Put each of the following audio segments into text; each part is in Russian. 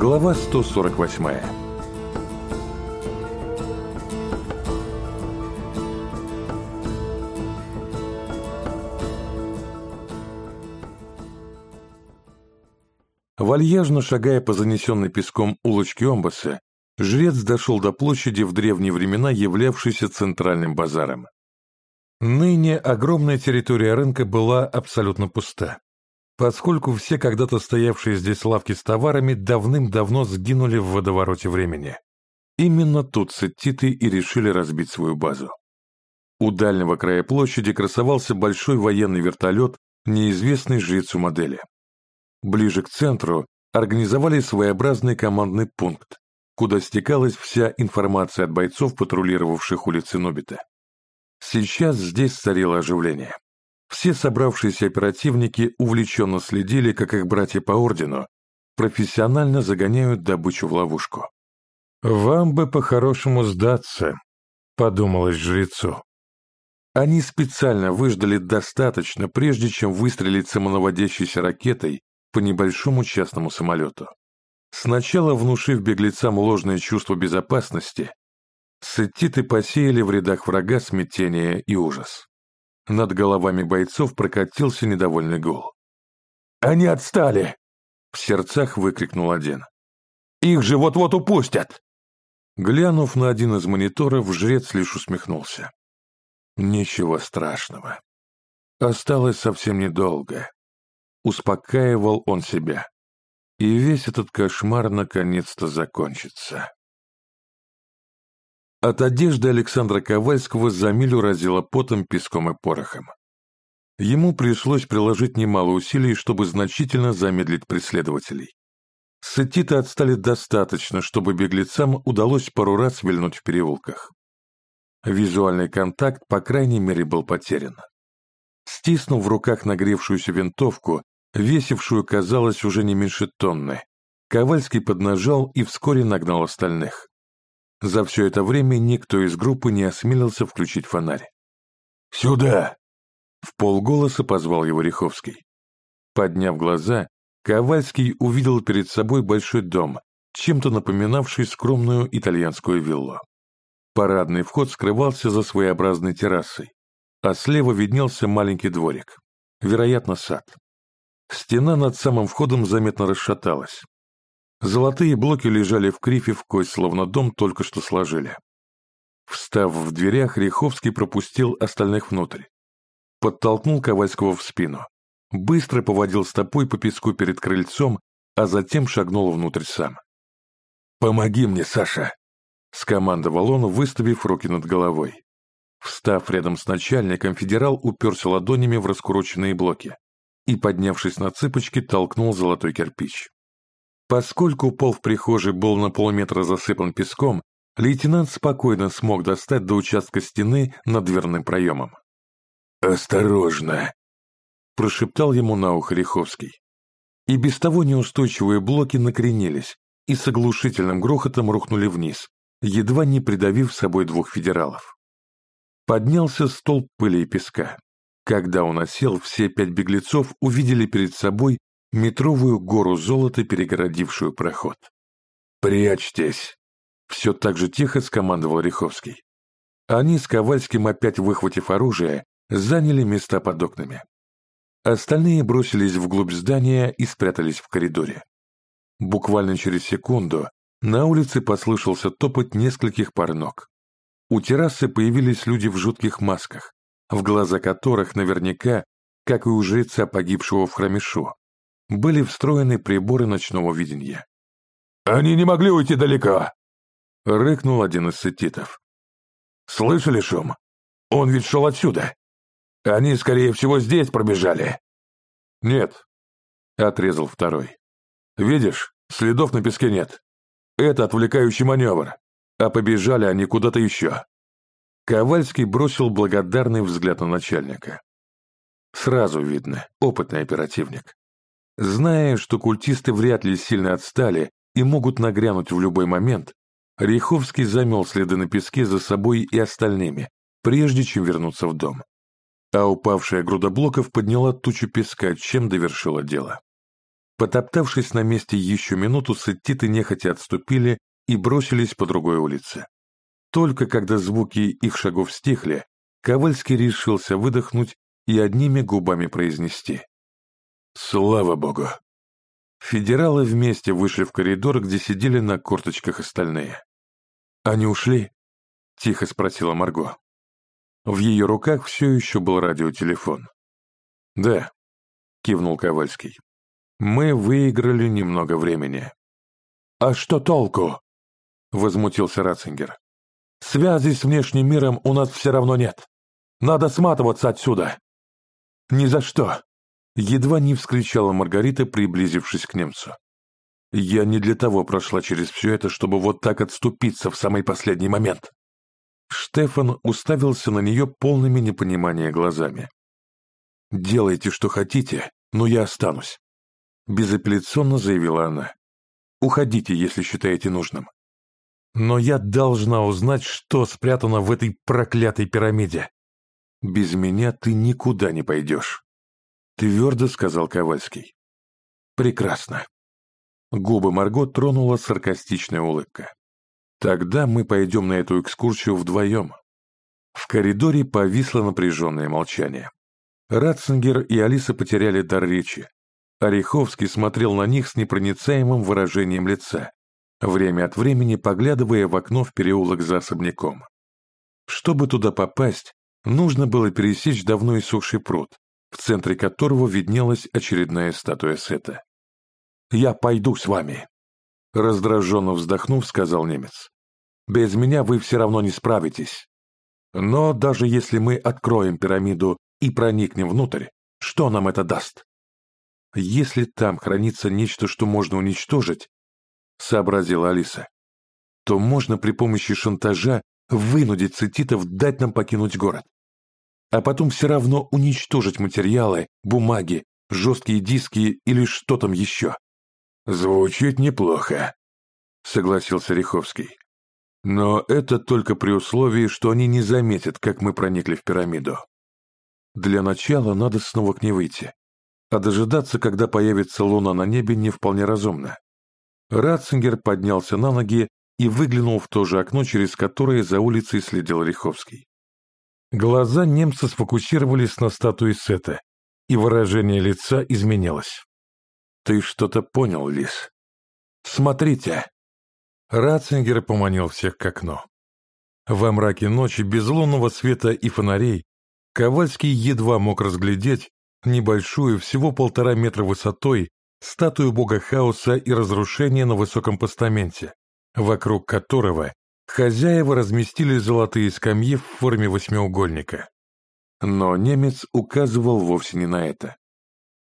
Глава 148 Вальяжно шагая по занесенной песком улочке Омбаса, жрец дошел до площади в древние времена, являвшейся центральным базаром. Ныне огромная территория рынка была абсолютно пуста, поскольку все когда-то стоявшие здесь лавки с товарами давным-давно сгинули в водовороте времени. Именно тут сеттиты и решили разбить свою базу. У дальнего края площади красовался большой военный вертолет неизвестной жрецу модели. Ближе к центру организовали своеобразный командный пункт, куда стекалась вся информация от бойцов, патрулировавших улицы Нобита. Сейчас здесь царило оживление. Все собравшиеся оперативники увлеченно следили, как их братья по ордену профессионально загоняют добычу в ловушку. «Вам бы по-хорошему сдаться», — подумалось жрецу. Они специально выждали достаточно, прежде чем выстрелить самонаводящейся ракетой по небольшому частному самолету. Сначала внушив беглецам ложное чувство безопасности, сеттиты посеяли в рядах врага смятение и ужас. Над головами бойцов прокатился недовольный гул. «Они отстали!» — в сердцах выкрикнул один. «Их же вот-вот упустят!» Глянув на один из мониторов, жрец лишь усмехнулся. «Ничего страшного. Осталось совсем недолго. Успокаивал он себя. И весь этот кошмар наконец-то закончится. От одежды Александра Ковальского за милю разило потом, песком и порохом. Ему пришлось приложить немало усилий, чтобы значительно замедлить преследователей. Сетиты отстали достаточно, чтобы беглецам удалось пару раз вильнуть в переулках. Визуальный контакт, по крайней мере, был потерян. Стиснув в руках нагревшуюся винтовку, весившую, казалось, уже не меньше тонны. Ковальский поднажал и вскоре нагнал остальных. За все это время никто из группы не осмелился включить фонарь. «Сюда!» — в полголоса позвал его Риховский. Подняв глаза, Ковальский увидел перед собой большой дом, чем-то напоминавший скромную итальянскую виллу. Парадный вход скрывался за своеобразной террасой, а слева виднелся маленький дворик, вероятно, сад. Стена над самым входом заметно расшаталась. Золотые блоки лежали в крифе в кость, словно дом только что сложили. Встав в дверях, Риховский пропустил остальных внутрь. Подтолкнул Ковальского в спину. Быстро поводил стопой по песку перед крыльцом, а затем шагнул внутрь сам. «Помоги мне, Саша!» — скомандовал он, выставив руки над головой. Встав рядом с начальником, федерал уперся ладонями в раскуроченные блоки и, поднявшись на цыпочки, толкнул золотой кирпич. Поскольку пол в прихожей был на полметра засыпан песком, лейтенант спокойно смог достать до участка стены над дверным проемом. «Осторожно!» – прошептал ему на ухо Риховский. И без того неустойчивые блоки накренились и с оглушительным грохотом рухнули вниз, едва не придавив собой двух федералов. Поднялся столб пыли и песка. Когда он осел, все пять беглецов увидели перед собой метровую гору золота, перегородившую проход. «Прячьтесь!» — все так же тихо скомандовал Риховский. Они с Ковальским, опять выхватив оружие, заняли места под окнами. Остальные бросились вглубь здания и спрятались в коридоре. Буквально через секунду на улице послышался топот нескольких пар ног. У террасы появились люди в жутких масках, в глаза которых наверняка, как и у жреца, погибшего в храме Шо, были встроены приборы ночного видения. «Они не могли уйти далеко!» — рыкнул один из сетитов. «Слышали шум? Он ведь шел отсюда. Они, скорее всего, здесь пробежали». «Нет», — отрезал второй. «Видишь, следов на песке нет. Это отвлекающий маневр, а побежали они куда-то еще». Ковальский бросил благодарный взгляд на начальника. Сразу видно, опытный оперативник. Зная, что культисты вряд ли сильно отстали и могут нагрянуть в любой момент, Риховский замел следы на песке за собой и остальными, прежде чем вернуться в дом. А упавшая груда блоков подняла тучу песка, чем довершила дело. Потоптавшись на месте еще минуту, сеттиты нехотя отступили и бросились по другой улице. Только когда звуки их шагов стихли, Ковальский решился выдохнуть и одними губами произнести. «Слава Богу!» Федералы вместе вышли в коридор, где сидели на корточках остальные. «Они ушли?» — тихо спросила Марго. В ее руках все еще был радиотелефон. «Да», — кивнул Ковальский. «Мы выиграли немного времени». «А что толку?» — возмутился Ратцингер. «Связи с внешним миром у нас все равно нет. Надо сматываться отсюда!» «Ни за что!» — едва не вскричала Маргарита, приблизившись к немцу. «Я не для того прошла через все это, чтобы вот так отступиться в самый последний момент!» Штефан уставился на нее полными непонимания глазами. «Делайте, что хотите, но я останусь», — безапелляционно заявила она. «Уходите, если считаете нужным. Но я должна узнать, что спрятано в этой проклятой пирамиде. Без меня ты никуда не пойдешь», — твердо сказал Ковальский. «Прекрасно». Губы Марго тронула саркастичная улыбка. Тогда мы пойдем на эту экскурсию вдвоем. В коридоре повисло напряженное молчание. Ратцингер и Алиса потеряли дар речи. Ореховский смотрел на них с непроницаемым выражением лица, время от времени поглядывая в окно в переулок за особняком. Чтобы туда попасть, нужно было пересечь давно иссохший пруд, в центре которого виднелась очередная статуя Сета. «Я пойду с вами», Раздраженно вздохнув, сказал немец. «Без меня вы все равно не справитесь. Но даже если мы откроем пирамиду и проникнем внутрь, что нам это даст? Если там хранится нечто, что можно уничтожить, сообразила Алиса, то можно при помощи шантажа вынудить цититов дать нам покинуть город. А потом все равно уничтожить материалы, бумаги, жесткие диски или что там еще. «Звучит неплохо», — согласился Риховский. «Но это только при условии, что они не заметят, как мы проникли в пирамиду. Для начала надо снова к ней выйти, а дожидаться, когда появится луна на небе, не вполне разумно». Ратцингер поднялся на ноги и выглянул в то же окно, через которое за улицей следил Риховский. Глаза немца сфокусировались на статуе Сета, и выражение лица изменилось. «Ты что-то понял, Лис?» «Смотрите!» Ратцингер поманил всех к окну. Во мраке ночи, без лунного света и фонарей, Ковальский едва мог разглядеть небольшую, всего полтора метра высотой, статую бога хаоса и разрушения на высоком постаменте, вокруг которого хозяева разместили золотые скамьи в форме восьмиугольника. Но немец указывал вовсе не на это.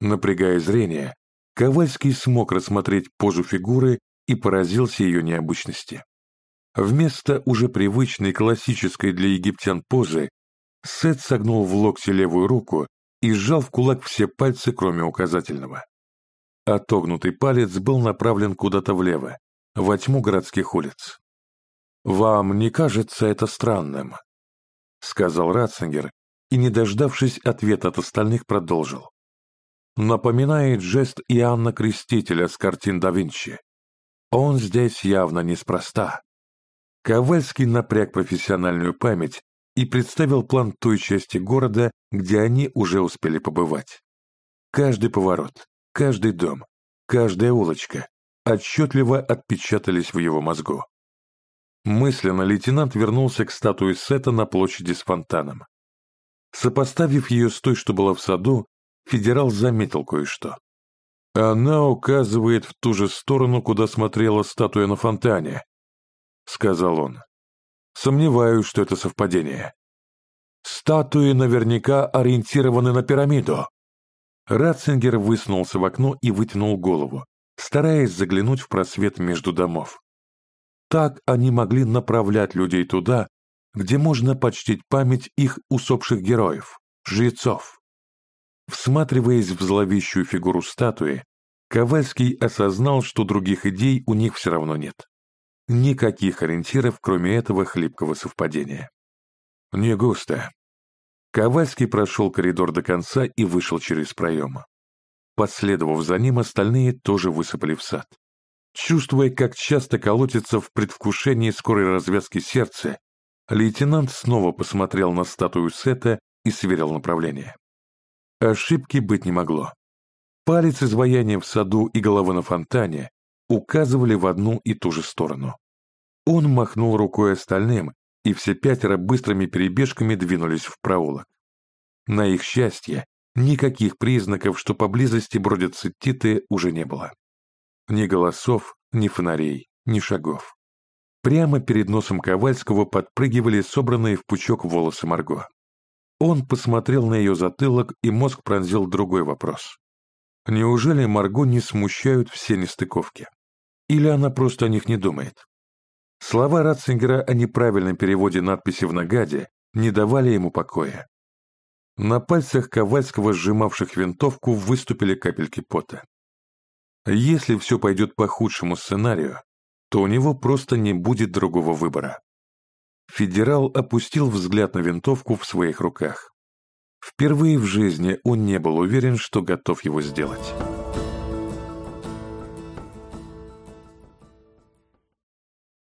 Напрягая зрение, Ковальский смог рассмотреть позу фигуры и поразился ее необычности. Вместо уже привычной классической для египтян позы, Сет согнул в локте левую руку и сжал в кулак все пальцы, кроме указательного. Отогнутый палец был направлен куда-то влево, во тьму городских улиц. «Вам не кажется это странным?» — сказал Ратцингер, и, не дождавшись ответа от остальных, продолжил напоминает жест Иоанна Крестителя с картин да Винчи. Он здесь явно неспроста. Ковальский напряг профессиональную память и представил план той части города, где они уже успели побывать. Каждый поворот, каждый дом, каждая улочка отчетливо отпечатались в его мозгу. Мысленно лейтенант вернулся к статуе Сета на площади с фонтаном. Сопоставив ее с той, что была в саду, федерал заметил кое-что. «Она указывает в ту же сторону, куда смотрела статуя на фонтане», — сказал он. «Сомневаюсь, что это совпадение. Статуи наверняка ориентированы на пирамиду». Ратцингер высунулся в окно и вытянул голову, стараясь заглянуть в просвет между домов. Так они могли направлять людей туда, где можно почтить память их усопших героев, жрецов. Всматриваясь в зловещую фигуру статуи, Ковальский осознал, что других идей у них все равно нет. Никаких ориентиров, кроме этого хлипкого совпадения. Не густо. Ковальский прошел коридор до конца и вышел через проем. последовав за ним, остальные тоже высыпали в сад. Чувствуя, как часто колотится в предвкушении скорой развязки сердца, лейтенант снова посмотрел на статую Сета и сверил направление. Ошибки быть не могло. Палец изваяния в саду и голова на фонтане указывали в одну и ту же сторону. Он махнул рукой остальным, и все пятеро быстрыми перебежками двинулись в проулок. На их счастье, никаких признаков, что поблизости бродят сеттиты, уже не было. Ни голосов, ни фонарей, ни шагов. Прямо перед носом Ковальского подпрыгивали собранные в пучок волосы Марго. Он посмотрел на ее затылок, и мозг пронзил другой вопрос. Неужели Марго не смущают все нестыковки? Или она просто о них не думает? Слова Ратцингера о неправильном переводе надписи в нагаде не давали ему покоя. На пальцах Ковальского, сжимавших винтовку, выступили капельки пота. Если все пойдет по худшему сценарию, то у него просто не будет другого выбора. Федерал опустил взгляд на винтовку в своих руках. Впервые в жизни он не был уверен, что готов его сделать.